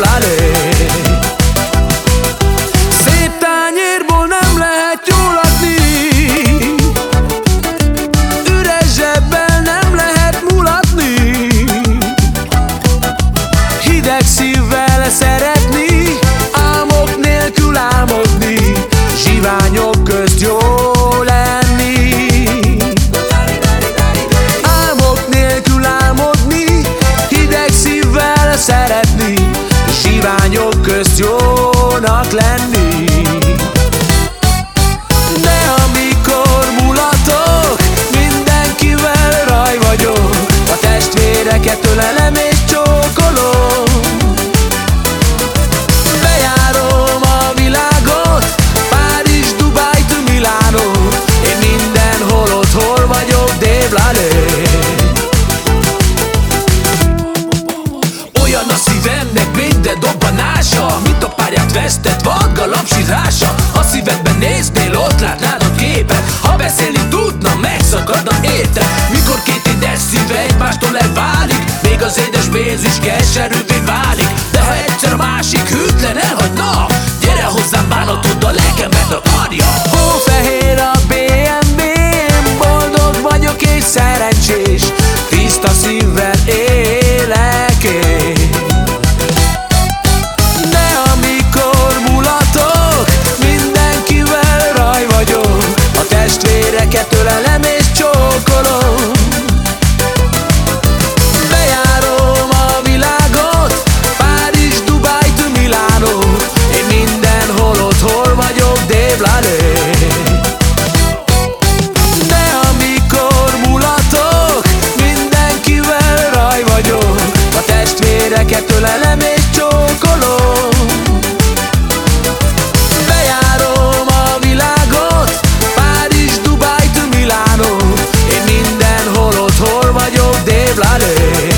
táplálé Szép tányérból nem lehet jól adni. Üres zsebbel nem lehet mulatni. Hideg szívvel szeretni Álmok nélkül álmodni Zsiványok นักแลนดี vesztett vadga lapsírása. A szívedben néznél, ott látnád a képet. Ha beszélni tudna, megszakadna érte Mikor két édes szíve egymástól elválik Még az édes pénz is keserűvé válik. De ha egyszer a másik hűtlen elhagyna Gyere hozzám bánatod a lelkemet akarja Hófehér a BMW-m Boldog vagyok és szerencsés temblaré